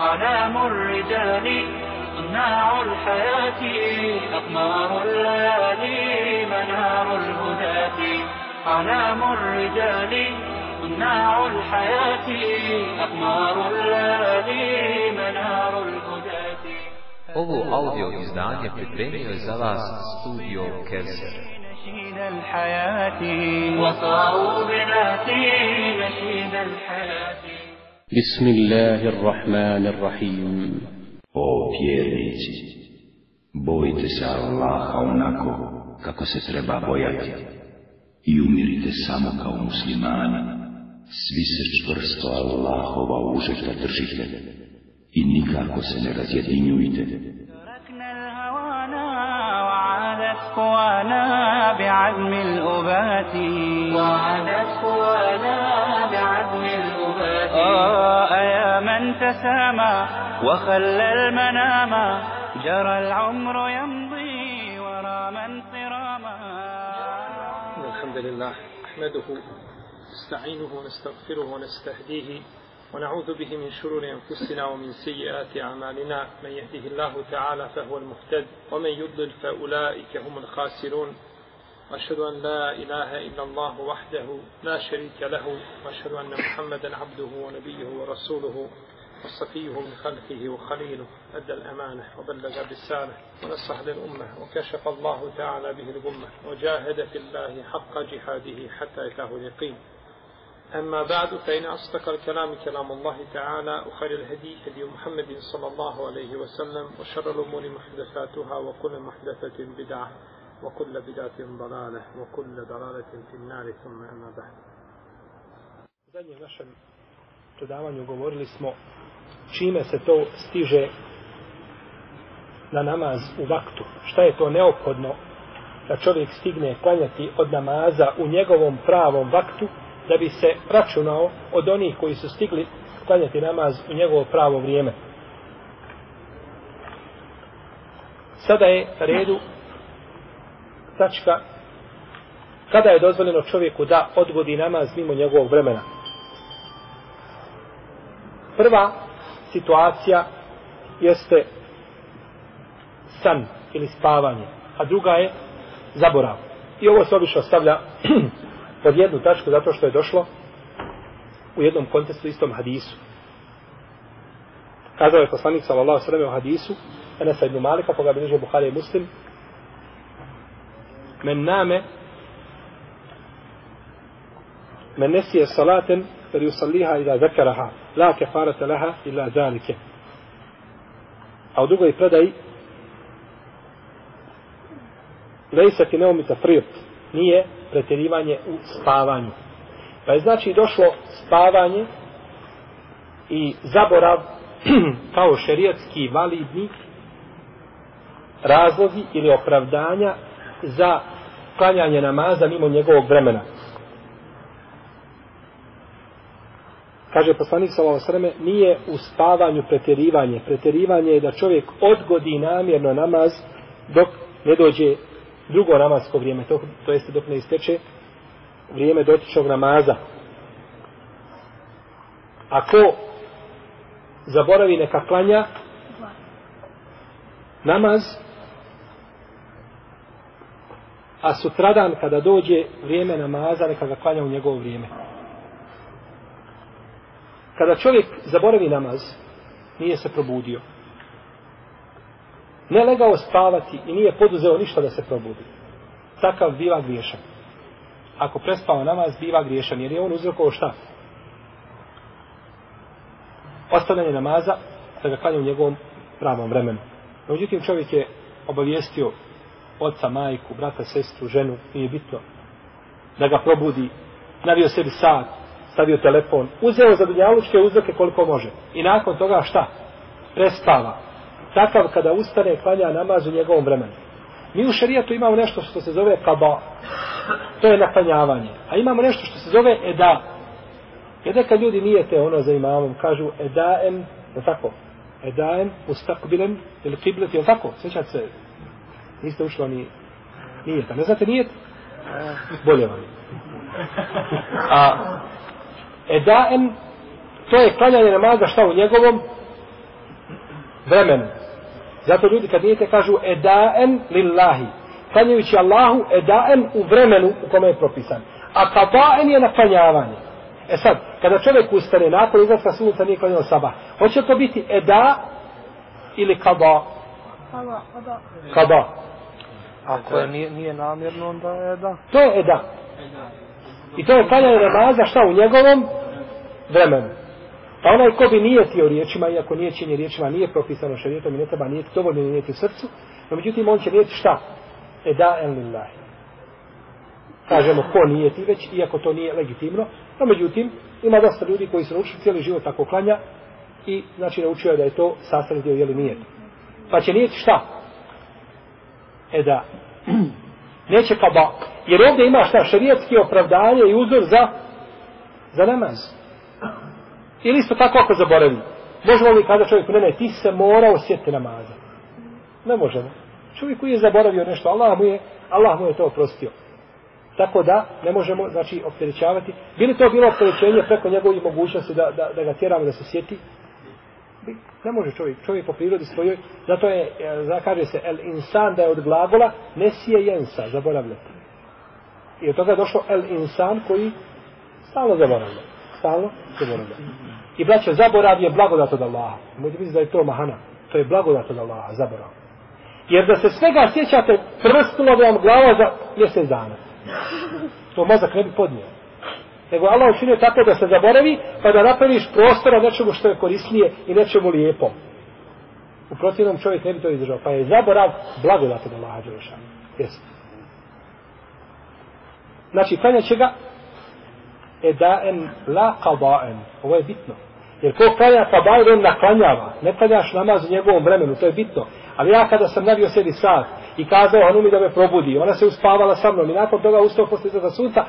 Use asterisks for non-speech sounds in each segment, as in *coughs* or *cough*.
أعلام الرجال صناع الحياة أقمار الليالي منار الهداة. أعلام الرجال صناع الحياة أقمار الليالي منار الهداة. Ovo audio izdanje pripremio je za vas studio Kelser. نشيد الحياة. وصاروا بناتي نشيد الحياة. بسم الله الرحمن الرحيم O vjernici, bojite se Allaha onako kako se treba bojati i umirite samo kao muslimani. Svi se čvrsto Allahova užeta držite i nikako se ne razjedinjujte. تركنا الهوانا وعادت قوانا بعزم الأبات وعادت قوانا بعزم يا من تسامى وخلى المنام. جرى العمر يمضي ورا من صراما. الحمد لله نحمده نستعينه ونستغفره ونستهديه ونعوذ به من شرور أنفسنا ومن سيئات أعمالنا. من يهده الله تعالى فهو المهتد ومن يضلل فأولئك هم الخاسرون. وأشهد أن لا إله إلا الله وحده لا شريك له وأشهد أن محمدا عبده ونبيه ورسوله وصفيه من خلقه وخليله أدى الأمانة وبلغ الرسالة ونصح للأمة وكشف الله تعالى به الغمة وجاهد في الله حق جهاده حتى أتاه اليقين. أما بعد فإن أصدق الكلام كلام الله تعالى وخير الهدي هدي محمد صلى الله عليه وسلم وشر الأمور محدثاتها وكل محدثة بدعة. وكل بدعة ضلالة وكل ضلالة في النار ثم أما بعد U zadnjem našem predavanju govorili smo čime se to stiže na namaz u vaktu. Šta je to neophodno da čovjek stigne klanjati od namaza u njegovom pravom vaktu da bi se računao od onih koji su stigli klanjati namaz u njegovo pravo vrijeme. Sada je na redu tačka kada je dozvoljeno čovjeku da odgodi namaz mimo njegovog vremena. Prva situacija jeste san ili spavanje, a druga je zaborav. I ovo se obično stavlja *clears throat* pod jednu tačku zato što je došlo u jednom kontekstu istom hadisu. Kazao je poslanik sallallahu sallam u hadisu Enesa ibn Malika, koga bilježe Buhari i Muslim, men name men nesije salaten fer yusalliha ila zekaraha la kefarata laha ila zalike. A u drugoj predaji lejsa ti neumi tafrirt nije pretjerivanje u spavanju. Pa je znači došlo spavanje i zaborav *clears throat* kao šerijatski validni razlozi ili opravdanja za klanjanje namaza mimo njegovog vremena. Kaže poslanik sallallahu alejhi nije u spavanju pretjerivanje. Pretjerivanje je da čovjek odgodi namjerno namaz dok ne dođe drugo namasko vrijeme, to, to jeste dok ne isteče vrijeme dotičnog namaza. Ako zaboravi neka klanja namaz, a sutradan kada dođe vrijeme namaza, neka ga klanja u njegovo vrijeme. Kada čovjek zaboravi namaz, nije se probudio. Ne legao spavati i nije poduzeo ništa da se probudi. Takav biva griješan. Ako prespava namaz, biva griješan, jer je on uzrokovao šta? Ostavljanje namaza, da ga klanja u njegovom pravom vremenu. Međutim, čovjek je obavijestio oca, majku, brata, sestru, ženu, nije bitno, da ga probudi, navio sebi sat, stavio telefon, uzeo za dunjalučke uzroke koliko može. I nakon toga šta? Prespava. Takav kada ustane, klanja namaz u njegovom vremenu. Mi u šarijatu imamo nešto što se zove kaba. To je naklanjavanje. A imamo nešto što se zove eda. Eda kad ljudi nijete ono za imamom, kažu edaem, je tako? Edaem, ustakbilen, ili kiblet, je tako? Sjećate se, niste ušlo ni nijeta. Ne znate nijet? Bolje vam. A edaem, to je klanjanje namaza šta u njegovom vremenu. Zato ljudi kad nijete kažu edaen lillahi. Klanjajući Allahu edaen u vremenu u kome je propisan. A kadaen je naklanjavanje. E sad, kada čovjek ustane nakon izlaska sunca nije klanjao sabah, hoće to biti eda ili kada? Kada. Ako je nije, nije namjerno, onda je da. To je eda. I to je klanjanje namaza šta u njegovom vremenu. Pa onaj ko bi nijetio riječima, iako nijećenje riječima nije propisano šarijetom i ne treba nijeti, dovoljno je nijeti u srcu, no međutim on će nijeti šta? Eda en lillahi. Kažemo ko nijeti već, iako to nije legitimno, no međutim ima dosta ljudi koji su naučili cijeli život tako klanja i znači naučio je da je to sastavni dio jeli nijet. Pa će nijeti šta? Eda. *clears throat* Neće kaba. Jer ovdje ima šta šarijetski opravdanje i uzor za za namaz. Ili isto tako ako zaboravi. Možemo li kada čovjeku, ne, ne, ti se mora osjetiti namaza. Ne možemo. Čovjek koji je zaboravio nešto, Allah mu je, Allah mu je to oprostio. Tako da ne možemo, znači, opterećavati. Bili to bilo opterećenje preko njegovih mogućnosti da, da, da ga tjeramo da se sjeti? Ne može čovjek. Čovjek po prirodi svojoj, zato je, e, kaže se, el insan da je od glagola, nesije jensa, zaboravljati. I od toga je došlo el insan koji stalno zaboravlja. Stalno zaboravlja. I braće, zaborav je blagodat od Allaha. Možete misliti da je to mahana. To je blagodat od Allaha, zaborav. Jer da se svega sjećate, prstilo bi vam glava za mjesec dana. To mozak ne bi podnio. Nego Allah učinio tako da se zaboravi, pa da napraviš prostora nečemu što je korisnije i nečemu lijepo. U protivnom čovjek ne bi to izdržao. Pa je zaborav blagodat od Allaha Đelešanu. Jesu. Znači, klanja će ga edaen la qadaen. Ovo je bitno. Jer ko klanja pa kabaen, on naklanjava. Ne klanjaš namaz u njegovom vremenu, to je bitno. Ali ja kada sam navio sebi sat i kazao Hanumi da me probudi, ona se uspavala sa mnom i nakon toga ustao posle za sunca,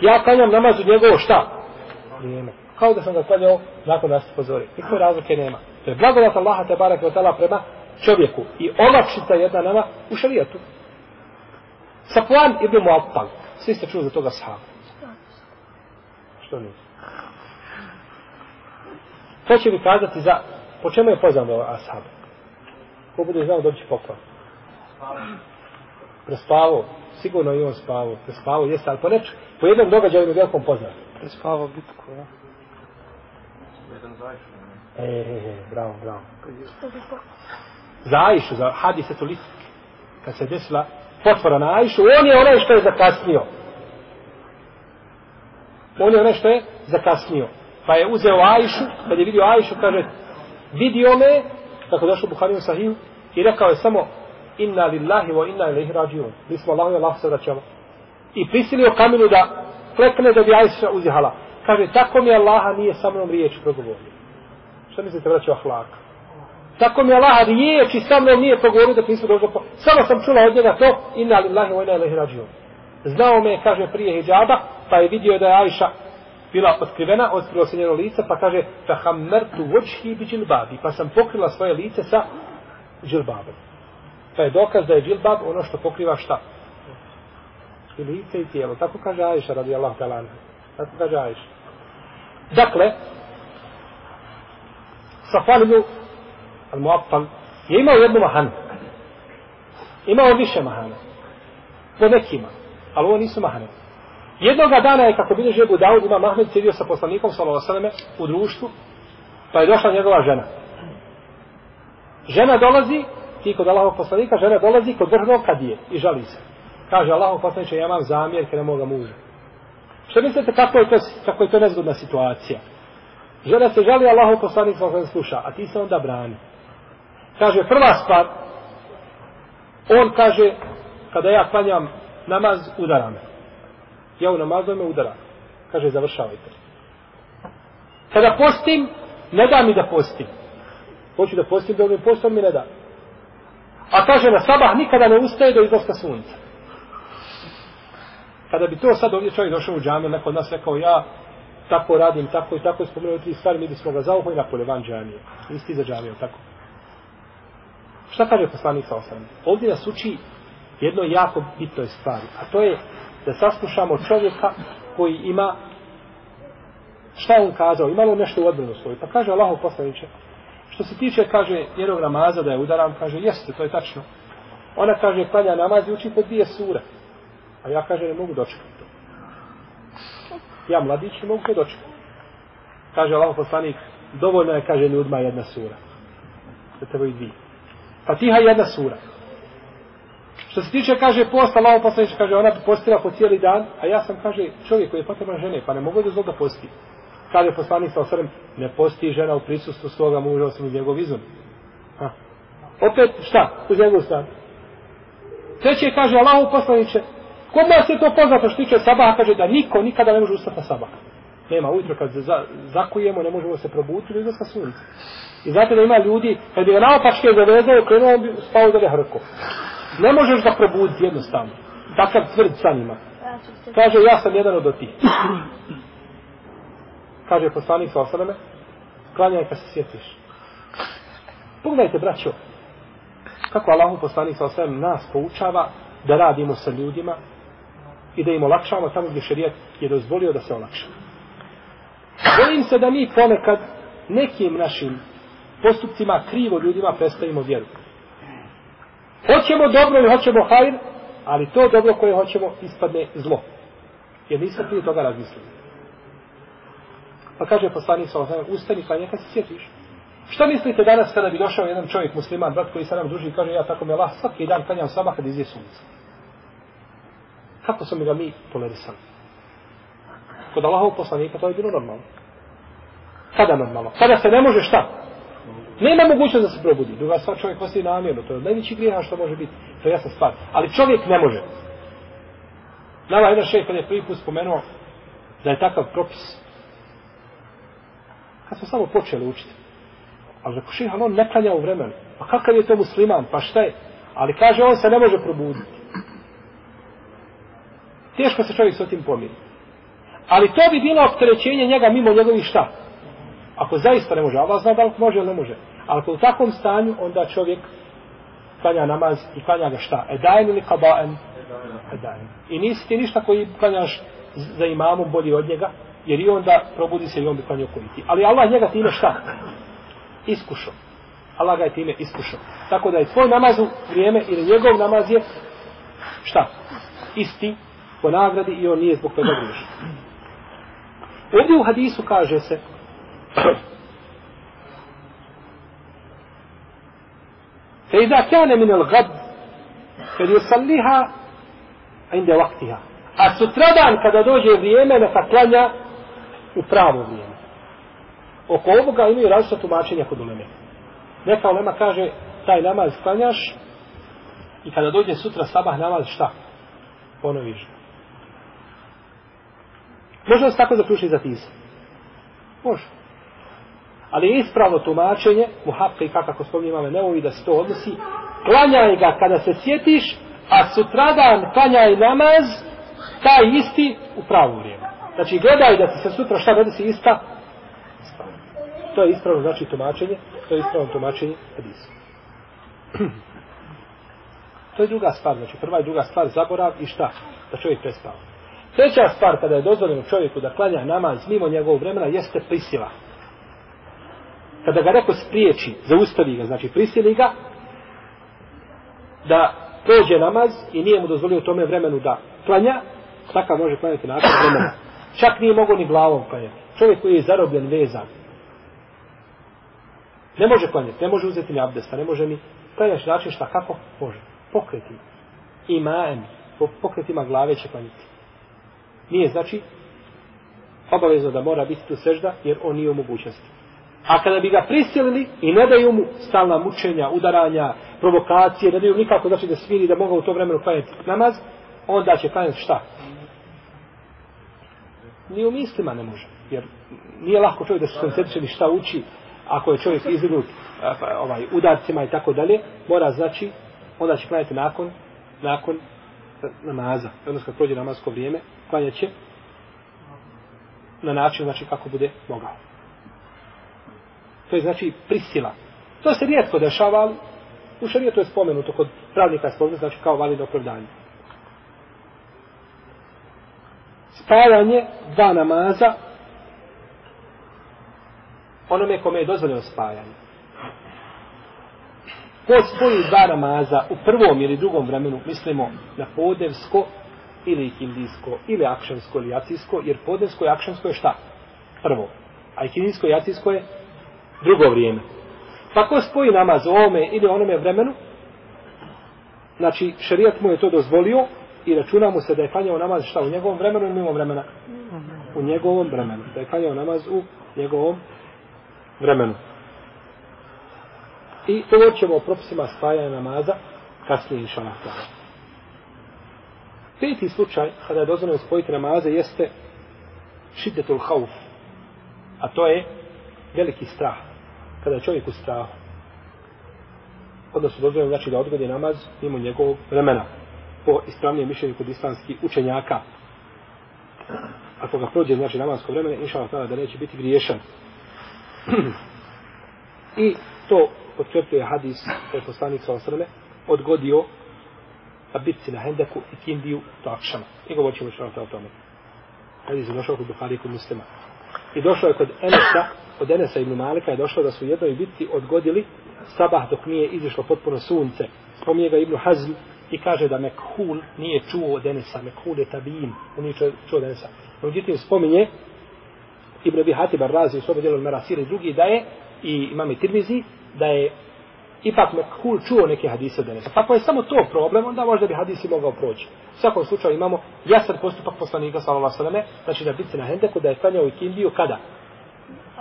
ja klanjam namaz u njegovo šta? Vrijeme. Kao da sam ga klanjao nakon da se pozori. Nikakve razlike nema. To je blagodat Allaha te barak od tala prema čovjeku. I olakšica jedna nama u šarijetu. Sapuan ibn Mu'attal. Svi ste čuli za toga sahaba. Što nije? To će mi kazati za... Po čemu je poznano ovaj ashab? Ko bude znao dobći poklon? Prespavo. Sigurno i on spavo. Prespavo jeste, ali po neč... Po jednom događaju mi velikom poznat. Prespavo bitku, ja. E, e, e, bravo, bravo. Za Ajšu, za hadisetu Lisk, kad se desila potvora na Ajšu, on je onaj što je zakasnio. On je onaj što je zakasnio. Pa je uzeo Ajšu, kad je vidio Ajšu, kaže, vidio me, kako došlo u Buharinu Sahiju, i rekao je samo, inna lillahi wa inna ilaihi rađiun. Mi smo Allah i Allah se vraćamo. I prisilio kamilu da klekne da bi Ajša uzihala. Kaže, tako mi Allaha nije sa mnom riječ progovorio. Šta mislite, vraćao ahlaka? Tako mi Allah riječi sa mnom nije progovorio da nismo došli po... Samo sam čula od njega to, inna lillahi wa inna ilaihi rađiun. Znao me, kaže, prije hijjaba, pa je vidio da je Ajša bila otkrivena, otkrilo se njeno lice, pa kaže, fahammertu vočhi bi džilbabi, pa sam pokrila svoje lice sa džilbabom. Pa je dokaz da je džilbab ono što pokriva šta? I lice i tijelo. Tako kaže Ajša, radi Allah talana. Tako kaže Ajša. Dakle, Safan ibn al-Muattal je imao jednu mahanu. Imao više mahana. Po nekima. Ali ovo nisu mahane. Jednoga dana je, kako bilježi Ebu Dawud, ima Mahmed sjedio sa poslanikom, sallallahu u društvu, pa je došla njegova žena. Žena dolazi, ti kod Allahog poslanika, žena dolazi kod vrhnog kadije i žali se. Kaže Allahog poslaniče, ja imam zamjerke na moga muža. Što mislite kako je to, kako je to nezgodna situacija? Žena se žali Allahov poslanik, sallallahu sluša, a ti se onda brani. Kaže, prva stvar, on kaže, kada ja klanjam namaz, udara me. Ja u namazu me udara. Kaže, završavajte. Kada postim, ne da mi da postim. Hoću da postim, da mi postom mi ne da. A kaže, na sabah nikada ne ustaje do izlaska sunca. Kada bi to sad ovdje čovjek došao u džamiju, neko od nas rekao, ja tako radim, tako i tako, spomenuo tri stvari, mi bismo ga zauhoj na polje van džamije. Isti za džamiju, tako. Šta kaže poslanik sa osam? Ovdje nas uči jedno jako bitno stvari, a to je da saslušamo čovjeka koji ima šta je on kazao, imalo nešto u odbranu svoju. Pa kaže Allahu poslaniče, Što se tiče, kaže, jednog namaza da je udaram, kaže, jeste, to je tačno. Ona kaže, klanja namaz i uči po dvije sure. A ja kaže, ne mogu dočekati to. Ja mladić ne mogu to dočekati. Kaže Allah poslanik, dovoljno je, kaže, ljudima jedna sura. Da i dvije. Fatiha jedna sura. Što se tiče, kaže, posta, Allah poslanik, kaže, ona bi postila po cijeli dan, a ja sam, kaže, čovjek koji je potreban žene, pa ne mogu da zlo da posti. Kaže poslanik sa osrem, ne posti žena u prisustvu svoga muža osim uz njegov izum. Ha. Opet, šta? Uz njegov stan. Treće kaže Allahu poslaniče, kod nas je to poznato što tiče sabaha, kaže da niko nikada ne može ustati na sabah. Nema, ujutro kad za, zakujemo, ne možemo se probuditi do izlaska sunca. I znate da ima ljudi, kad bi ga naopačke zavezao, krenuo bi spao da ga hrko. Ne možeš da probuditi jednostavno. Takav tvrd san ima. Kaže, ja sam jedan od tih. Kaže poslanik sa osaleme, klanjaj kad se sjetiš. Pogledajte, braćo, kako Allahu poslanik sa osaleme nas poučava da radimo sa ljudima i da im olakšavamo tamo gdje šerijat je dozvolio da se olakša. Bojim se da mi ponekad nekim našim postupcima krivo ljudima predstavimo vjeru. Hoćemo dobro i hoćemo hajr, ali to dobro koje hoćemo ispadne zlo. Jer nismo prije toga razmislili. Pa kaže poslanik sa osam, ustani pa klanja kad se sjetiš. Šta mislite danas kada bi došao jedan čovjek musliman, brat koji se nam druži i kaže ja tako me Allah svaki dan klanjam sabah kad izje sunce. Kako smo ga mi tolerisali? Kod Allahov poslanika to je bilo normalno. Kada normalno? Kada se ne može šta? Nema mogućnost da se probudi. Druga stvar čovjek ostaje namjerno. To je najveći grijeha što može biti. To je jasna stvar. Ali čovjek ne može. Nama jedan šef kad je prvi put spomenuo da je takav propis kad smo samo počeli učiti. Ali rekao, šeha, on ne klanja u vremenu. Pa kakav je to musliman? Pa šta je? Ali kaže, on se ne može probuditi. Teško se čovjek s tim pomiri. Ali to bi bilo opterećenje njega mimo njegovih šta? Ako zaista ne može, Allah zna da li može ili ne može. Ali ako u takvom stanju, onda čovjek klanja namaz i klanja ga šta? Edajen ili kabaen? Edajen. I nisi ti ništa koji klanjaš za imamom bolji od njega, jer i onda probudi se i on bi klanio koliti. Ali Allah njega time šta? Iskušao. Allah ga je time iskušao. Tako da je tvoj namaz u vrijeme ili njegov namaz je šta? Isti po nagradi i on nije zbog toga griješi. Ovdje u hadisu kaže se *clears throat* فإذا كان من الغد فليصليها عند وقتها a sutradan kada dođe vrijeme neka klanja u pravo vrijeme. Oko ovoga imaju različite tumačenja kod uleme. Neka ulema kaže, taj namaz klanjaš i kada dođe sutra sabah namaz šta? Ponoviš. Može li se tako zaključiti za tisa? Može. Ali je ispravno tumačenje, muhapka i kako spominje imame neovi da se to odnosi, klanjaj ga kada se sjetiš, a sutradan klanjaj namaz, taj isti u pravo vrijeme. Znači, gledaj da ti se sutra šta desi ista. To je ispravno znači tumačenje. To je ispravno tumačenje hadisa. *clears throat* to je druga stvar. Znači, prva i druga stvar zaborav i šta? Da čovjek prespava. Treća stvar kada je dozvoljeno čovjeku da klanja namaz mimo njegovog vremena jeste prisila. Kada ga neko spriječi, zaustavi ga, znači prisili ga, da prođe namaz i nije mu dozvolio tome vremenu da klanja, takav može klanjati nakon vremena. Čak nije mogo ni glavom klanjati. Čovjek koji je zarobljen, vezan. Ne može klanjati, ne može uzeti ni abdesta, ne može ni klanjati način šta kako može. Pokreti. Ima em. Po pokretima glave će klanjati. Nije znači obavezno da mora biti tu sežda jer on nije u mogućnosti. A kada bi ga prisilili i ne daju mu stalna mučenja, udaranja, provokacije, ne daju nikako znači da smiri da mogu u to vremenu klanjati namaz, onda će klanjati šta? Ni u mislima ne može. Jer nije lahko čovjek da se koncentriše ni šta uči, ako je čovjek izvinut pa, ovaj, udarcima i tako dalje, mora znači, onda će klanjati nakon, nakon namaza. Odnosno kad prođe namazko vrijeme, klanjat će na način znači kako bude mogao. To je znači prisila. To se rijetko dešava, ali u šarijetu je spomenuto, kod pravnika je spomenuto, znači kao validno opravdanje. Spajanje dva namaza onome kome je dozvoljeno spajanje. ko spoji dva namaza u prvom ili drugom vremenu, mislimo na podevsko ili ikindijsko, ili akšansko ili jacijsko, jer podevsko i akšansko je šta? Prvo. A ikindijsko i jacijsko je drugo vrijeme. Pa ko spoji namaz u ovome ili onome vremenu, znači šerijat mu je to dozvolio i računa mu se da je klanjao namaz šta u njegovom vremenu ili mimo vremena? U njegovom vremenu. Da je klanjao namaz u njegovom vremenu. I govorit ćemo o propisima spajanja namaza kasnije inša Allah. Peti slučaj kada je dozvoljeno spojiti namaze jeste šiddetul hauf. A to je veliki strah. Kada je čovjek u strahu. odnosno dozvoljeno znači da odgodi namaz mimo njegovog vremena. Po ispravnijem mišljenju kod islamskih učenjaka. Ako ga prođe znači namasko vremena, inša Allah da neće biti griješan. *clears throat* I to potkrepljuje hadis koji je poslanik sa osrme odgodio na bitci na Hendeku i Kindiju do Akšama. I govorit ćemo što o tome. Hadis je došao kod Buhari i kod muslima. I došao je kod Enesa, od Enesa ibn Malika je došao da su u jednoj bitci odgodili sabah dok nije izišlo potpuno sunce. Spominje ga Ibn Hazm i kaže da Mekhul nije čuo od Enesa. Mekhul je tabijin, on nije čuo, od Enesa. Međutim, spominje Ibn Abi Hatib Razi u svome dijelu Merasir i drugi da je i imame Tirmizi da je ipak Mekhul čuo neke hadise od Enesa. Pa ako je samo to problem, onda možda bi hadisi mogao proći. U svakom slučaju imamo jasan postupak poslanika sallallahu alejhi ve selleme, znači da biti na Hendeku da je klanjao i Kindiju kada?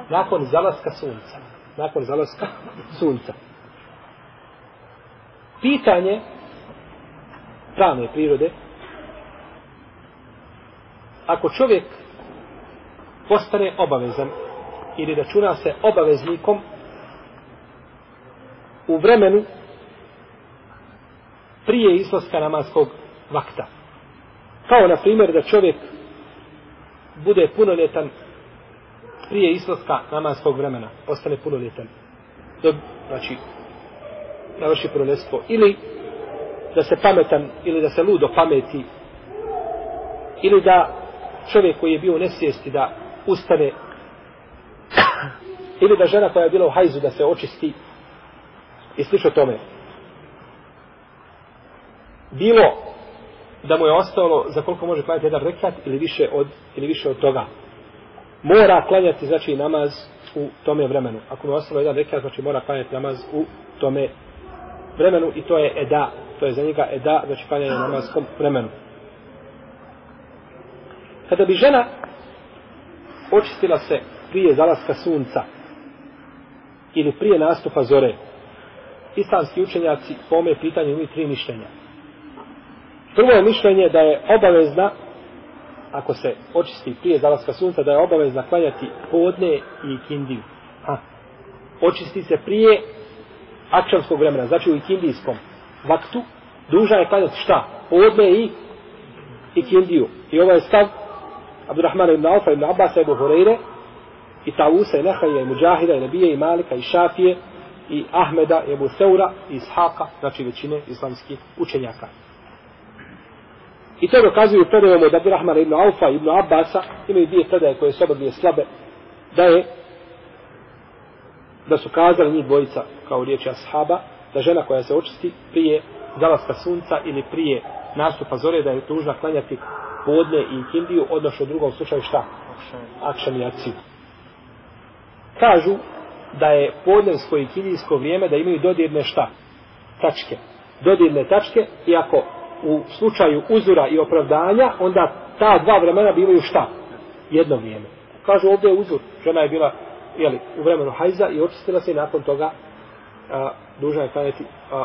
Nakon zalaska sunca. Nakon zalaska *laughs* sunca. Pitanje pravne prirode ako čovjek postane obavezan ili računa se obaveznikom u vremenu prije izlaska namaskog vakta. Kao na primjer da čovjek bude punoljetan prije izlaska namaskog vremena, ostane punoljetan. Do, znači, navrši punoljetstvo. Ili da se pametan, ili da se ludo pameti, ili da čovjek koji je bio u nesvijesti da ustane, ili da žena koja je bila u hajzu da se očisti, i slično tome. Bilo da mu je ostalo za koliko može klanjati jedan rekat ili više od, ili više od toga. Mora klanjati znači namaz u tome vremenu. Ako mu je ostalo jedan rekat, znači mora klanjati namaz u tome vremenu i to je eda, to je za njega eda, znači klanjanje namaskom vremenu. Kada bi žena očistila se prije zalaska sunca ili prije nastupa zore, islamski učenjaci po ome pitanju imaju tri mišljenja. Prvo je mišljenje da je obavezna, ako se očisti prije zalaska sunca, da je obavezna klanjati podne i kindiju. Ha. Očisti se prije akšamskog vremena, znači u ikindijskom vaktu, duža je klanjati šta? Podne i ikindiju. I ovo ovaj je stav Abdurrahmana ibn Alfa, ibn Abbas, ibn Horeire, i Tavusa, i Nehaja, i Mujahida, i Nabije, i Malika, i Šafije, i Ahmeda, i Ebu Seura, i Ishaqa, znači većine islamskih učenjaka. I to dokazuju predajom od Abdurrahmana ibn Aufa ibn Abbasa, imaju dvije predaje koje su obadvije slabe, da je da su kazali njih dvojica kao riječi ashaba, da žena koja se očisti prije zalaska sunca ili prije nastupa zore, da je tužna klanjati podne i kindiju, odnosno u drugom slučaju šta? Akšan i akciju. Kažu da je podnevsko i kindijsko vrijeme da imaju dodirne šta? Tačke. Dodirne tačke, iako u slučaju uzura i opravdanja, onda ta dva vremena bivaju šta? Jedno vrijeme. Kažu ovdje je uzur. Žena je bila jeli, u vremenu hajza i očistila se i nakon toga a, duža je klanjati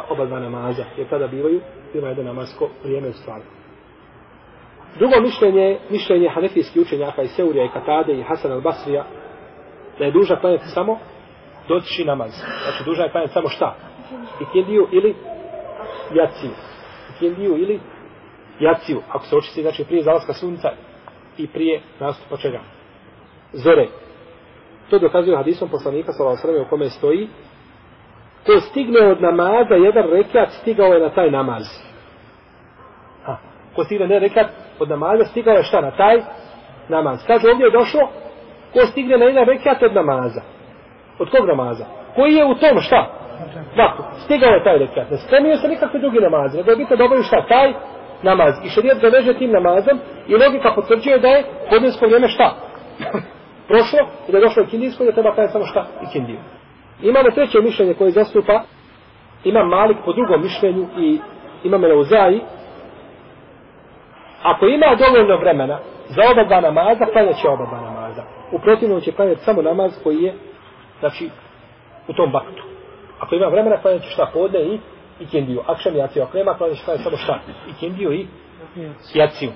oba dva namaza. Jer tada bivaju, bila jedno namasko vrijeme u stvari. Drugo mišljenje, mišljenje hanefijskih učenjaka i Seurija i Katade i Hasan al-Basrija, da je dužna klanjati samo doći namaz. Znači duža je klanjati samo šta? Ikindiju ili jaciju. Ikindiju ili jaciju. Ako se očisti, znači prije zalaska sunca i prije nastupa čega? Zore. To dokazuje hadisom poslanika sallallahu alejhi ve u kome stoji ko stigne od namaza jedan rekat stigao je na taj namaz. A, ko stigne ne rekat od namaza stigao je šta na taj namaz. Kaže ovdje je došlo ko stigne na jedan rekat od namaza. Od kog namaza? Koji je u tom šta? vaktu. Stigao je taj rekat. Ne spremio se nikakve drugi namaze, nego je bitno da šta? Taj namaz. I šarijet ga veže tim namazom i logika potvrđuje da je podnesko vrijeme šta? *coughs* Prošlo i da je došlo i kindijsko i da treba kada samo šta? I kindiju. Imamo treće mišljenje koje zastupa ima Malik po drugom mišljenju i ima Meleuzaji. Ako ima dovoljno vremena za oba dva namaza, klanjat će oba dva namaza. U protivnom će klanjati samo namaz koji je, znači, u tom baktu. Ako ima vremena, klanjat će šta podne i, i kindiju. Akšam jaciju. Ako nema, klanjat će klanjati samo šta? I kindiju i jaciju.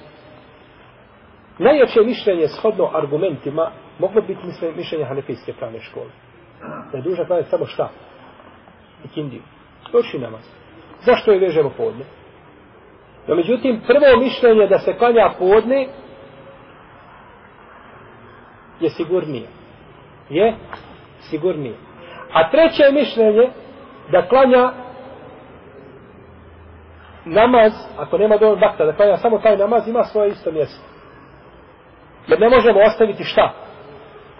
Najjače mišljenje shodno argumentima moglo biti mišljenje hanefijske pravne škole. Da je duža klanjati samo šta? Ikindiju. Noćni namaz. Zašto je vežemo podne? No, međutim, prvo mišljenje da se klanja podne je sigurnije. Je sigurnije. A treće mišljenje da klanja namaz, ako nema dovoljno bakta, da klanja samo taj namaz, ima svoje isto mjesto. Jer ne možemo ostaviti šta?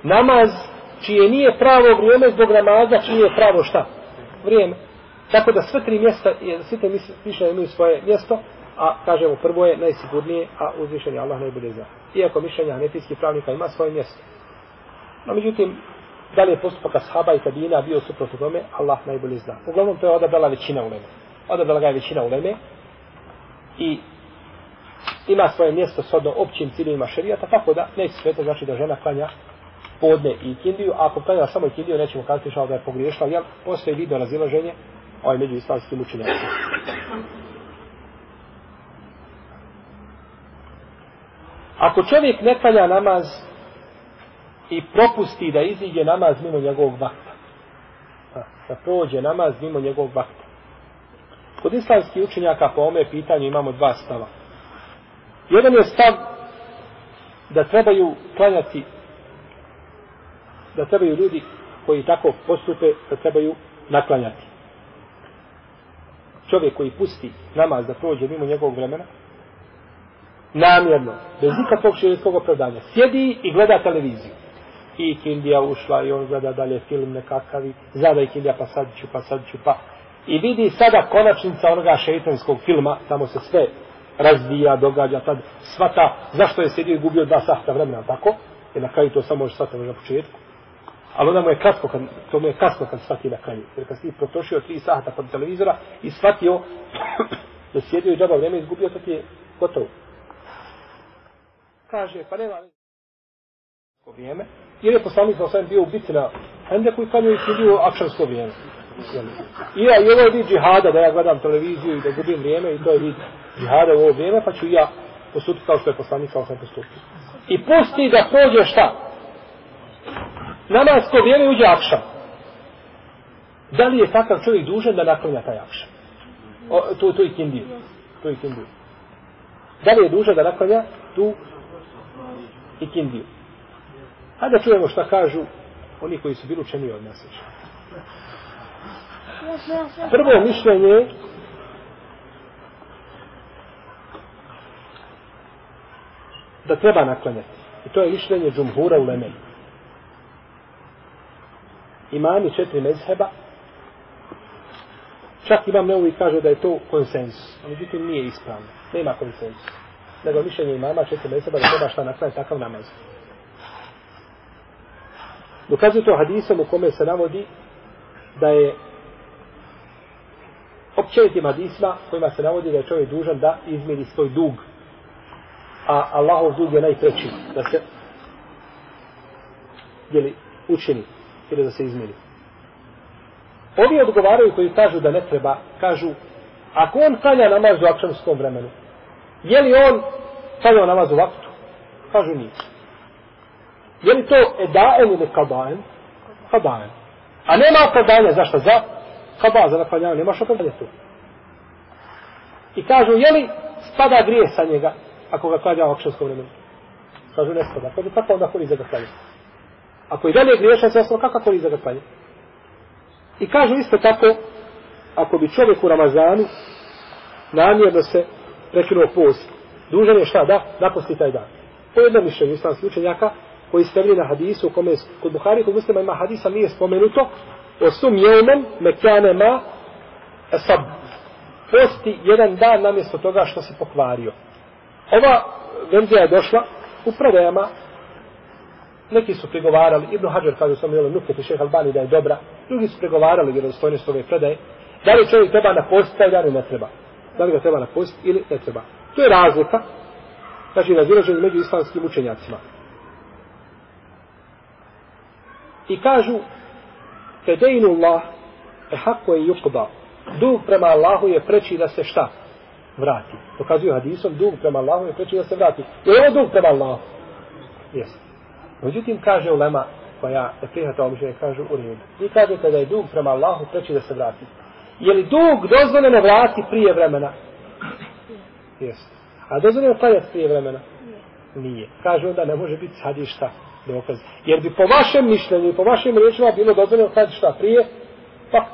Namaz čije nije pravo vrijeme zbog namaza, čije je pravo šta? Vrijeme. Tako da sve tri mjesta, sve te mišljenje imaju svoje mjesto, a kažemo prvo je najsigurnije, a uzvišen je Allah najbolje zna. Iako mišljenja hanefijskih pravnika ima svoje mjesto. No međutim, da li je postupak ashaba i tabina bio suprotno tome, Allah najbolje zna. Uglavnom to je odabrala većina uleme. Odabrala ga je većina uleme i ima svoje mjesto s odno općim ciljevima šarijata, tako da neće sveta znači da žena klanja podne i kindiju, a ako klanjala samo i kindiju, nećemo kazati što da je pogriješila, jer postoji video razilaženje ovaj među islamskim učenjacima. Ako čovjek ne klanja namaz i propusti da iziđe namaz mimo njegovog vakta, da prođe namaz mimo njegovog vakta, kod islamskih učenjaka po ome pitanju imamo dva stava. Jedan je stav da trebaju klanjati da trebaju ljudi koji tako postupe da trebaju naklanjati čovjek koji pusti namaz da prođe mimo njegovog vremena, namjerno, bez nikakvog širijskog opravdanja, sjedi i gleda televiziju. I Kindija ušla i on gleda dalje film nekakav i zada i Kindija pa sad ću, pa sad ću, pa. I vidi sada konačnica onoga šeitanskog filma, tamo se sve razvija, događa, tad svata, zašto je sjedio i gubio dva sahta vremena, tako? Jer na kraju to samo može shvatiti na početku. Ali onda mu je kasno, kad, to mu je kasno kad shvati na kraju. Jer kad si protrošio tri sata kod televizora i shvatio *clears throat* da sjedio i džaba vreme izgubio, to ti je gotovo. Kaže, pa nema ko vrijeme. Jer je poslanik sa bio u bitci na Hendeku i kanju i sjedio akšarsko vrijeme. I ja, i ovo je vid džihada, da ja gledam televiziju i da gubim vrijeme i to je vid džihada u ovo vrijeme, pa ću ja postupiti kao što je poslanik sa postupio. I pusti da prođe šta? Namasko vrijeme uđe akšam. Da li je takav čovjek dužan da naklanja taj akšam? O, tu, tu i kindiju. Tu i kindiju. Da li je dužan da naklanja tu i kindiju? Hajde da čujemo šta kažu oni koji su bili učeni od nas. Prvo mišljenje da treba naklanjati. I to je mišljenje džumhura u Lemenu imami četiri mezheba, čak imam neovi kaže da je to konsensus. A međutim nije ispravno. Nema konsensus. Nego mišljenje imama četiri mezheba da treba šta naklanje takav namaz. Dokazuje to hadisom u kome se navodi da je općenitim hadisma kojima se navodi da je čovjek dužan da izmiri svoj dug. A Allahov dug je najpreći da se jeli, učini ili da se izmiri. Ovi odgovaraju koji kažu da ne treba, kažu, ako on klanja namaz u akšamskom vremenu, je li on klanjao namaz u vaktu? Kažu nije. Je li to edaen ili kadaen? Kadaen. A nema opravdanja, zašto? Za kaba, za naklanjanje, nemaš opravdanja tu. I kažu, je li spada grije sa njega, ako ga klanja u akšamskom vremenu? Kažu, ne spada. Pa kažu, kako onda holi za ga klanjati? Ako i dalje griješan sa osnovom, kako koristi za ga klanje? I kažu isto tako, ako bi čovjek u Ramazanu namjerno se prekinuo post, dužan je šta da, naposti taj dan. To je jedno mišljenje islamskih učenjaka, koji ste na hadisu, u kome kod Buhari, kod muslima ima hadisa, nije spomenuto, Osum jeumen mekane ma esab. Posti jedan dan namjesto toga što se pokvario. Ova verzija je došla u predajama neki su pregovarali, Ibn Hajar kaže sam jelo Nuket i šeha Albani da je dobra, drugi su pregovarali vjerodostojnost ove predaje, da li čovjek treba napostiti, da li ne treba. Da li ga treba post ili ne treba. To je razlika, znači razilaženje među islamskim učenjacima. I kažu, Fedejnu Allah, e hako je yukba, dug prema Allahu je preći da se šta? Vrati. Dokazuju hadisom, dug prema Allahu je preći da se vrati. Je ovo dug prema Allahu? Jeste. Međutim, kaže ulema, koja je prihata omišljenje, kaže u redu. Vi kažete da je dug prema Allahu preći da se vrati. Je li dug dozvoljeno vrati prije vremena? Jeste. A dozvoljeno klanjati prije vremena? Nije. Kaže onda ne može biti sad i šta dokaz. Jer bi po vašem mišljenju i po vašim riječima bilo dozvoljeno klanjati šta prije? Pa.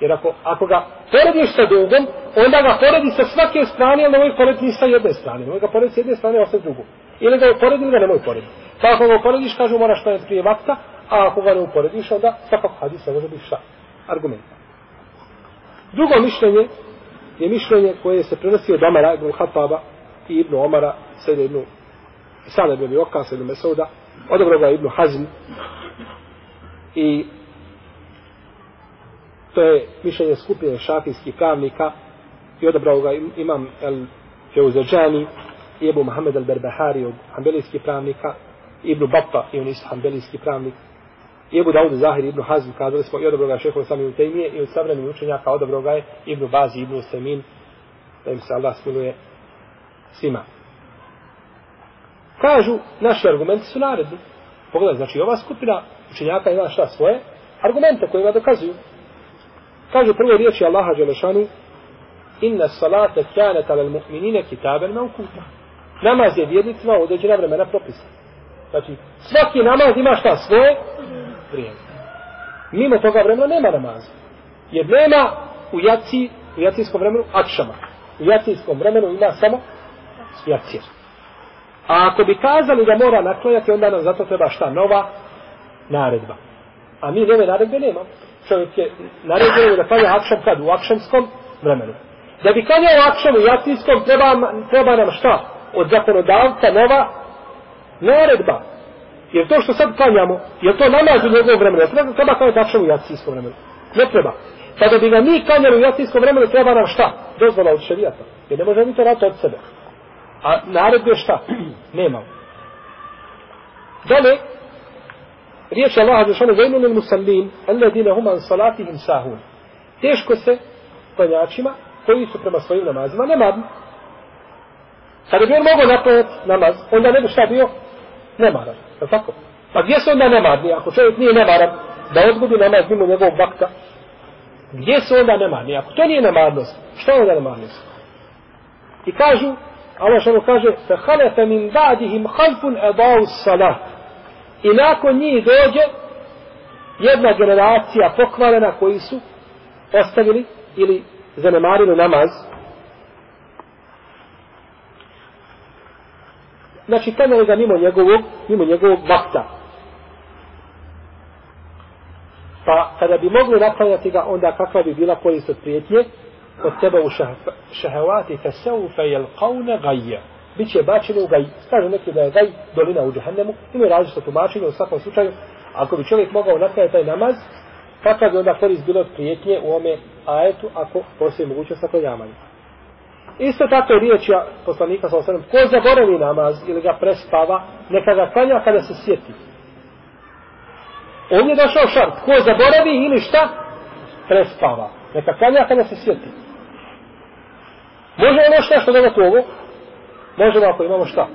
Jer ako, ako ga porediš sa dugom, onda ga poredi sa svake strane, ali nemoj porediti sa jedne strane. Nemoj ga poredi sa jedne strane, a sa drugom. Ili ga poredi, ili ga nemoj uporediti. Pa ako ga uporediš, kažu moraš klanjati prije vakta, a ako ga ne uporediš, onda svakako hadis ne može biti šta? Argument. Drugo mišljenje je mišljenje koje se prenosi od Omara ibn Hataba i ibn Omara, sede ibn Sada ibn Okas ibn Mesauda, odobro ga ibn Hazm i to je mišljenje skupine šafijskih pravnika i odobrao ga imam El Feuzeđani i Ebu Mohamed al-Berbahari od hambelijskih pravnika Ibnu Batta i on isto hambelijski pravnik. I Ebu Daud Zahir Ibn Hazm kazali smo i odobro ga šehovi sami u Tejmije i od savremenih učenjaka odobro ga je Ibn Bazi Ibn Semin da im se Allah smiluje svima. Kažu naši argumenti su naredni. Pogledaj znači ova skupina učenjaka ima šta svoje? Argumente koje ima dokazuju. Kaže prvo riječi Allaha Đelešanu inna salate kjanet alal mu'minine kitaben maukuta namaz je vjernicima određena vremena propisana Znači, svaki namaz ima šta svoje vrijeme. Mimo toga vremena nema namaza. Jer nema u jaci, u jacijskom vremenu akšama. U jacijskom vremenu ima samo jacija. A ako bi kazali da mora naklanjati, onda nam zato treba šta? Nova naredba. A mi nove naredbe nema. Čovjek je naredbeno da klanja akšam kad? U akšamskom vremenu. Da bi klanjao akšam u jacijskom, treba, treba nam šta? Od zakonodavca nova naredba. Jer to što sad klanjamo, je to namaz u njegovom vremenu? Treba, treba klanjati akšam u jacijskom vremenu. Ne treba. Kada bi ga mi klanjali u jacijskom vremenu, treba nam šta? Dozvola od šarijata. Jer ne možemo mi to raditi od sebe. A naredbe šta? *clears throat* Nemamo. Dalje, riječ je Allah zašano vejnu lil musallin, alladine huma an salatihim sahun. Teško se klanjačima koji su prema svojim namazima nemadni. Kada bi on mogao napraviti namaz, onda ne bi šta bio? nemaran. Je tako? Pa gdje se onda nemarni? Ako čovjek nije nemaran, da odgubi namaz mimo njegovog vakta, gdje se onda nemarni? Ako to nije nemarnost, što je onda nemarnost? I kažu, Allah što kaže, فَحَلَفَ مِنْ min badihim halfun edau. I nakon njih dođe jedna generacija pokvarena koji su ostavili ili zanemarili namaz, znači klanjali ga mimo njegovog, mimo njegovog vakta. Pa kada bi mogli naklanjati ga, onda kakva bi bila korist od prijetnje? Od tebe u šehevati fe seufe jel kaune gajje. Biće bačeno u gaj. Kažu neki da je gaj dolina u džahannemu. Ima je različito tumačenje u svakom slučaju. Ako bi čovjek mogao naklanjati taj namaz, kakva bi onda korist bila od prijetnje u ome ajetu ako postoji mogućnost naklanjavanja. Isto tako je riječ poslanika sa osvrame, ko zaboravi namaz ili ga prespava, neka ga klanja kada se sjeti. On je došao šart, ko zaboravi ili šta, prespava. Neka klanja kada se sjeti. Može ono šta što dodati ovo? Možemo ako imamo šta?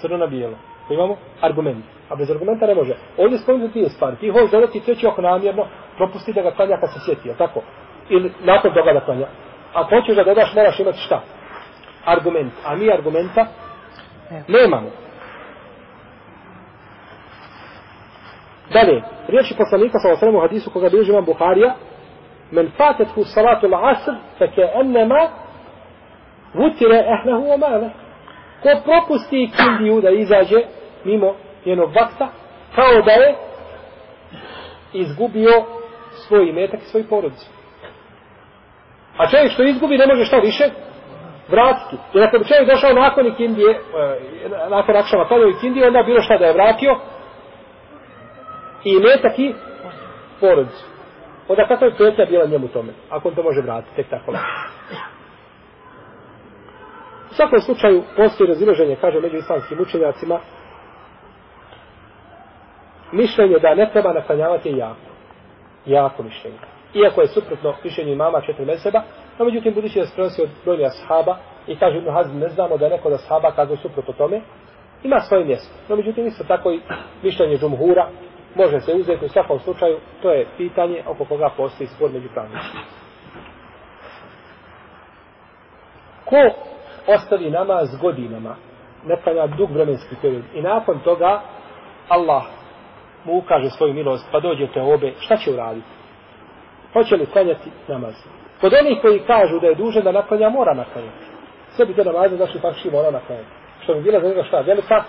Crno na bijelo. Ako imamo argument. A bez argumenta ne može. Ovdje spomenuti dvije stvari. Ti hoćeš dodati treći oko namjerno, propusti da ga klanja kad se sjeti, je tako? Ili nakon toga da klanja ako hoćeš da dodaš, moraš imati šta? Argument. A mi argumenta nemamo. Dalje, riječi poslanika sa osremu hadisu koga bilježi imam Buharija, men fatethu salatu l'asr, fe ke ennema vutire ehlehu o male. Ko propusti kindiju da izađe mimo njenog vakta, kao da je izgubio svoj imetak i svoj porodicu. A čovjek što izgubi ne može šta više vratiti. Jer ako bi čovjek došao nakon ikindije, e, nakon akšama u ikindije, onda bilo šta da je vratio i metak i porodicu. Onda kako je prijetnja bila njemu tome, ako on to može vratiti, tek tako lako. U svakom slučaju postoji razilaženje, kaže među islamskim učenjacima, mišljenje da ne treba naklanjavati jako. Jako mišljenje. Iako je suprotno mišljenju imama četiri meseba, no međutim budući da se prenosi od brojnih ashaba i kaže Ibn Hazm ne znamo da je neko od ashaba kazao suprotno tome, ima svoje mjesto. No međutim isto tako i mišljenje džumhura može se uzeti u svakom slučaju, to je pitanje oko koga postoji spor među pravnicima. Ko ostavi namaz godinama, ne klanja dug vremenski period i nakon toga Allah mu ukaže svoju milost, pa dođe te obe, šta će uraditi? Hoće li klanjati namaz? Kod onih koji kažu da je dužan da naklanja, mora naklanjati. Sve bi te namaze zašli fakši mora naklanjati. Što bi bila za njega šta? Velika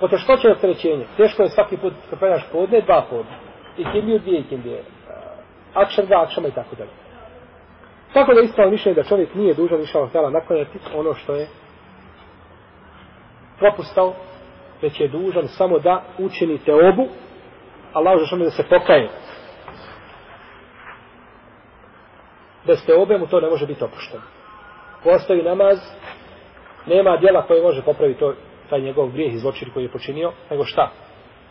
poteškoća je opterećenje. Teško je svaki put kad klanjaš podne, dva podne. I kimiju dvije i kimije. Akšan dva, akšama i tako dalje. Tako da ispravo mišljenje da čovjek nije dužan išao htjela naklanjati ono što je propustao, već je dužan samo da učini te obu, Allah žeš da se pokaje. Bez te obe mu to ne može biti opušteno. Postoji namaz, nema dijela koje može popraviti to, taj njegov grijeh i zločin koji je počinio, nego šta?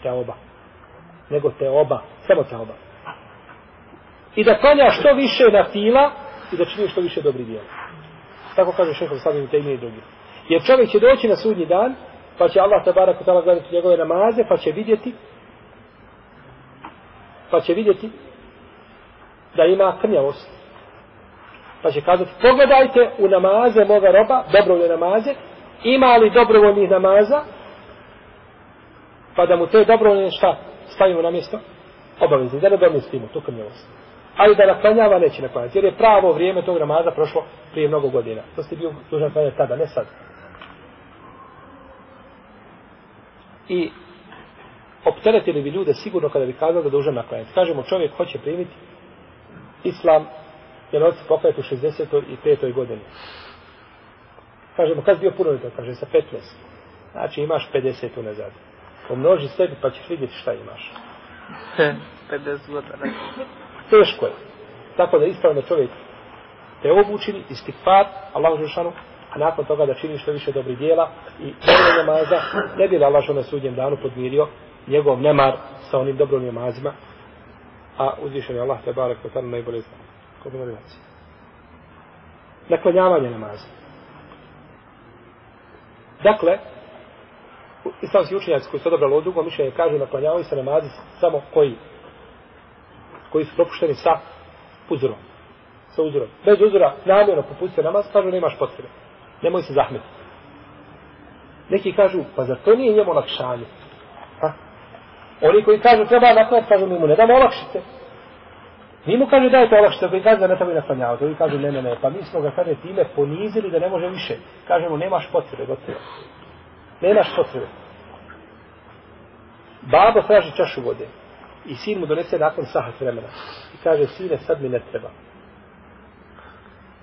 Te oba. Nego te oba. Samo te oba. I da klanja što više na fila i da čini što više dobri dijela. Tako kaže šeho Slavim te ime i drugi. Jer čovjek će doći na sudnji dan pa će Allah tabarak utala gledati njegove namaze, pa će vidjeti pa će vidjeti da ima krnjavost. Pa će kazati, pogledajte u namaze moga roba, dobrovoljne namaze, ima li dobrovoljnih namaza, pa da mu te dobrovoljne šta stavimo na mjesto? Obavezni, da ne domislimo tu krnjavost. Ali da naklanjava neće naklanjati, jer je pravo vrijeme tog namaza prošlo prije mnogo godina. To ste bio dužan klanjati tada, ne sad. i opteretili bi ljude sigurno kada bi kazali da dužan naklanjati. Kažemo čovjek hoće primiti islam jer on se pokajati u 65. godini. Kažemo, kad bio puno to? Kaže, sa 15. Znači imaš 50 u nazad. Pomnoži sebi pa ćeš vidjeti šta imaš. *laughs* 50 godina. Teško je. Tako da ispravno čovjek te obučini, istikfar, Allah Žešanu, a nakon toga da čini što više dobrih dijela i dobro namaza, ne bi da Allah na sudnjem danu podmirio njegov nemar sa onim dobrom namazima, a uzvišen je Allah te barek to najbolje zna. Kod motivacije. Naklanjavanje namaza. Dakle, islamski učenjaci koji su odabrali od drugo mišljenje kažu naklanjavaju se namazi samo koji koji su propušteni sa uzorom. Sa uzorom. Bez uzora namjerno popustio namaz, kažu nemaš potrebe nemoj se zahmetiti. Neki kažu, pa zar to nije njemu olakšanje? Ha? Oni koji kažu, treba naklanjati, kažu mi mu, ne damo olakšite. Mi mu kaže, dajte olakšite, što kaže da ne treba naklanjavati. Oni kažu, ne, ne, ne, pa mi smo ga, kaže, time ponizili da ne može više. Kažemo, nemaš potrebe, gotovo. Nemaš potrebe. Babo traži čašu vode. I sin mu donese nakon sahat vremena. I kaže, sine, sad mi ne treba.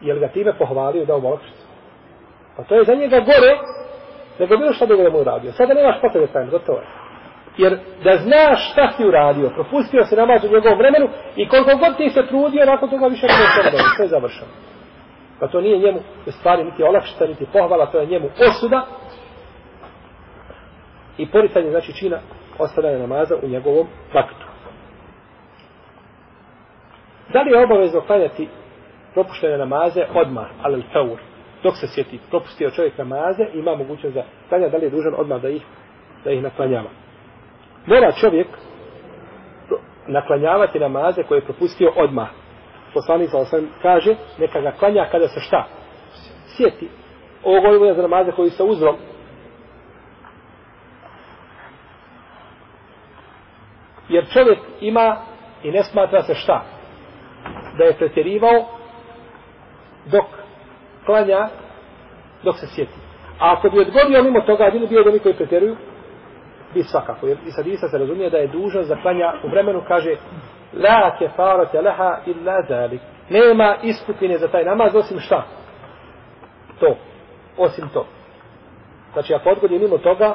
Jel ga time pohvalio da mu olakšicu? Pa to je za njega gore nego bilo što drugo mu uradio. Sada nemaš potrebe tajno, gotovo je. Jer da znaš šta si uradio, propustio se namaz u njegovom vremenu i koliko god ti se trudio, nakon toga više ne može dobro, sve je završeno. Pa to nije njemu u stvari niti olakšta, niti pohvala, to je njemu osuda i poricanje znači čina ostavljanja namaza u njegovom vaktu. Da li je obavezno klanjati propuštene namaze odmah, ali faur, dok se sjeti, propustio čovjek namaze, ima mogućnost da klanja, da li je dužan odmah da ih, da ih naklanjava. Mora čovjek naklanjavati namaze koje je propustio odmah. Poslanik sa osam kaže, neka ga klanja kada se šta? Sjeti. Ovo govorimo za namaze koji sa uzrom. Jer čovjek ima i ne smatra se šta? Da je pretjerivao dok klanja dok se sjeti. A ako bi odgodio mimo toga, bi bio da oni koji pretjeruju? Bi svakako. Jer i hadisa se razumije da je dužan za klanja u vremenu, kaže La kefarate leha illa zalik. Nema iskupine za taj namaz osim šta? To. Osim to. Znači, ako odgodi mimo toga,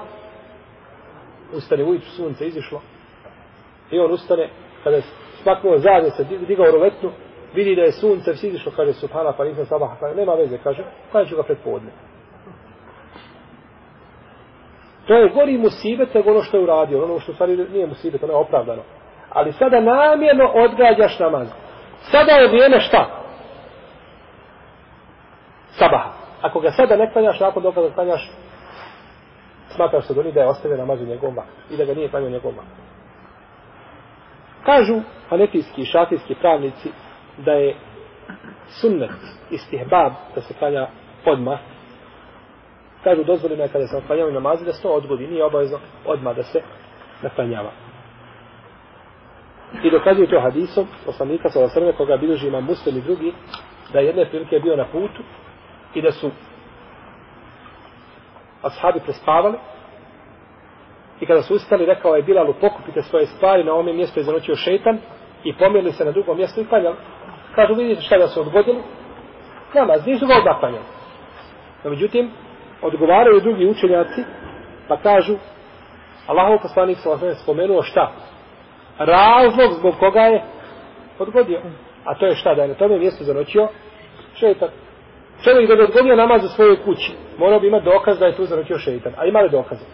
ustane ujutru, sunce izišlo, i on ustane, kada je smaknuo zadnje se, digao roletnu, vidi da je sunce, vsi izišlo, kaže, subhana, pa nisam sabaha, pa kaže, nema veze, kaže, kada ću ga pred podne. To je gori musibet nego ono što je uradio, ono što stvari nije musibet, ono je opravdano. Ali sada namjerno odgađaš namaz. Sada je vrijeme šta? Sabaha. Ako ga sada ne klanjaš, nakon dokaza klanjaš, smatraš se do njih da je ostavio namaz u njegovom vaktu i da ga nije klanio u njegovom vaktu. Kažu hanefijski i šafijski pravnici da je sunnet istihbab da se klanja odmah. Kažu dozvoljeno je kada se naklanjavaju namazi da se to odgodi, nije obavezno odmah da se naklanjava. I dokazuju to hadisom, poslanika sa osrme, koga bilježi imam muslim i drugi, da jedne prilike je bio na putu i da su ashabi prespavali i kada su ustali rekao je Bilalu pokupite svoje stvari na ovome mjestu je zanoćio šeitan i pomjerili se na drugom mjestu i klanjali. Kažu vidite šta da su odgodili? Namaz, nisu ga odmaklanjali. No, međutim, odgovaraju drugi učenjaci pa kažu Allahov poslanik sa osnovne spomenuo šta? Razlog zbog koga je odgodio. A to je šta? Da je na tome mjestu zanoćio šeitan. Čovjek da bi odgodio namaz u svojoj kući, morao bi imati dokaz da je tu zanoćio šeitan. A ima li dokaze?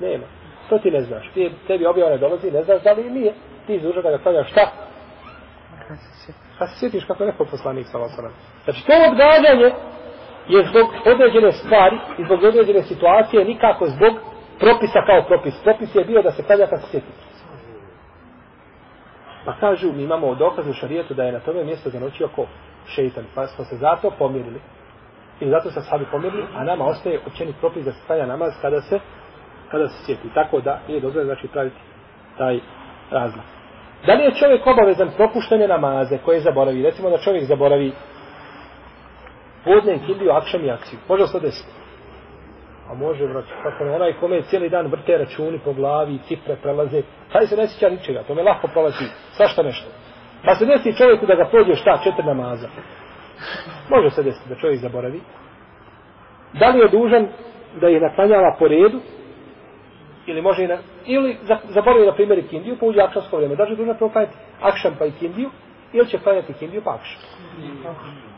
Nema. To ti ne znaš. Ti, tebi objava ne dolazi, ne znaš da li nije. Ti iz užaga da klanjaš šta? Kad se sjetiš kako je rekao poslanik sa vasanom. Znači to odgađanje je zbog određene stvari i zbog određene situacije nikako zbog propisa kao propis. Propis je bio da se klanja kad se sjeti. Pa kažu, mi imamo dokaz u šarijetu da je na tome mjesto zanoćio ko? Šeitan. Pa smo se zato pomirili. I zato se sabi pomirili, a nama ostaje općeni propis da se klanja namaz kada se kada se sjeti. Tako da nije dobro znači praviti taj razlog. Da li je čovjek obavezan propuštene namaze koje zaboravi? Recimo da čovjek zaboravi podne i kindiju, akšam i akciju. Može se to desiti? A može, brać, kako ne, onaj kome cijeli dan vrte računi po glavi, cifre prelaze, taj se ne sjeća ničega, to me lahko prolazi, svašta nešto. Pa se desi čovjeku da ga prođe šta, četiri namaza. Može se desiti da čovjek zaboravi. Da li je dužan da je naklanjava po redu, ili može i na, ili zaboravi na primjer ikindiju, pa uđe akšansko vrijeme. Daže dužno prvo klanjati akšan pa ikindiju, ili će klanjati ikindiju pa akšan.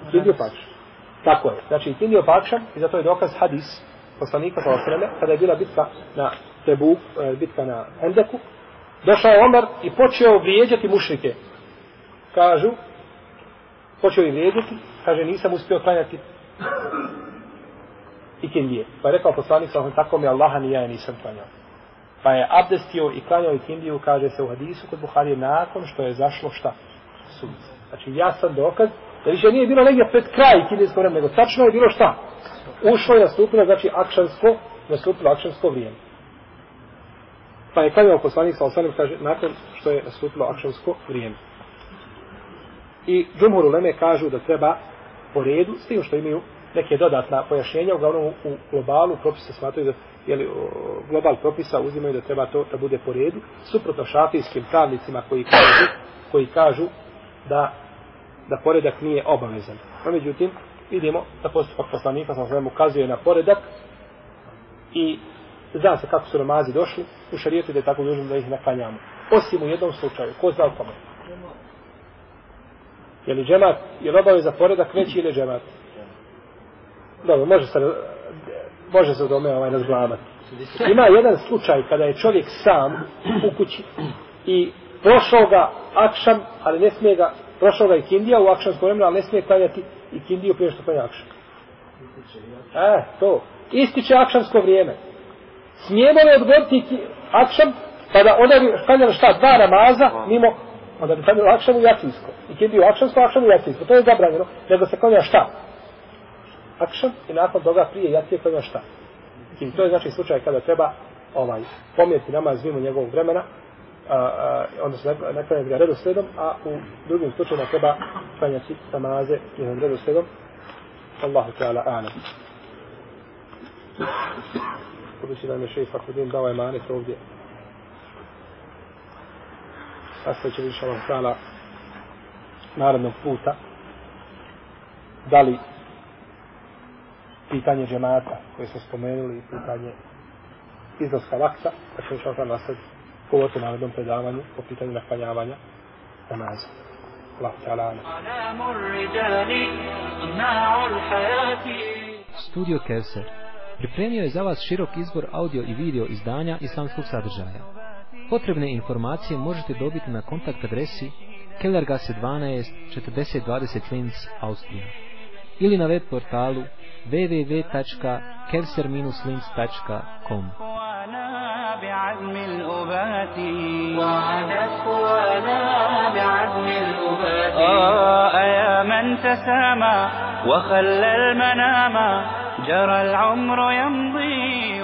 Ikindiju pa akšan. Tako je. Znači ikindiju pa akšan, i zato je dokaz hadis poslanika sa osreme, kada je bila bitka na Tebu, e, bitka na Endeku, došao je Omer i počeo vrijeđati mušnike. Kažu, počeo je vrijeđati, kaže nisam uspio klanjati ikindije. Pa je rekao poslanik sa tako mi Allaha ni ja je nisam klanjao pa je abdestio i klanjao i kindiju, kaže se u hadisu kod Buharije, nakon što je zašlo šta? Sunce. Znači jasan dokaz, da više nije bilo negdje pred kraj kindijskog vremena, nego tačno je bilo šta? Ušlo je nastupilo, znači akšansko, nastupilo akšansko vrijeme. Pa je klanjao poslanik sa osanem, kaže, nakon što je nastupilo akšansko vrijeme. I džumhur Leme kažu da treba po redu, s tim što imaju neke dodatna pojašnjenja, uglavnom u globalu propisa smatruju da jeli, global propisa uzimaju da treba to da bude po redu, suprotno šafijskim pravnicima koji kažu, koji kažu da, da poredak nije obavezan. No, međutim, vidimo da postupak poslanika sa svem ukazuje na poredak i zna se kako su namazi došli u šarijetu da je tako dužno da ih naklanjamo. Osim u jednom slučaju, ko zna u kome? Je li džemat, je li obaveza poredak veći ili džemat? Dobro, može se može se dome ovaj razglamati. Ima jedan slučaj kada je čovjek sam u kući i prošao ga akšam, ali ne smije ga, prošao ga i kindija u akšansko vremenu, ali ne smije klanjati i kindiju prije što klanja akšan. E, to. Ističe akšansko vrijeme. Smijemo li odgoditi akšan, pa da onda bi klanjali šta, dva namaza, mimo, onda bi klanjali akšan u jacijsko. I kindiju akšansko, akšan u jacijsko. To je zabranjeno, nego se klanja šta? akšan i nakon toga prije jacije klanja šta. I to je znači slučaj kada treba ovaj pomjeti namaz mimo njegovog vremena, a, a, onda ne klanja ga redosledom, a u drugim slučajima treba klanjati namaze njihovim redosledom. Allahu Teala a'lam. Budući nam je šeif Fakudin dao emanet ovdje Sastavit će više Allah ta'ala narednog puta da li pitanje džemata koje smo spomenuli i pitanje izlaska vakta pa ćemo inša Allah ta'ala nastaviti قوات العالم في دعوان وفي تنين أخفاني عمانيا نماز الله تعالى أنا Studio Kevser pripremio je za vas širok izbor audio i video izdanja islamskog sadržaja. Potrebne informacije možete dobiti na kontakt adresi Kellergasse 12 4020 Linz, Austrija ili na web portalu قوانا بعزم الأبات. وعدت قوانا بعزم الأبات. آه يا من تسامى وخلى المنام. جرى العمر يمضي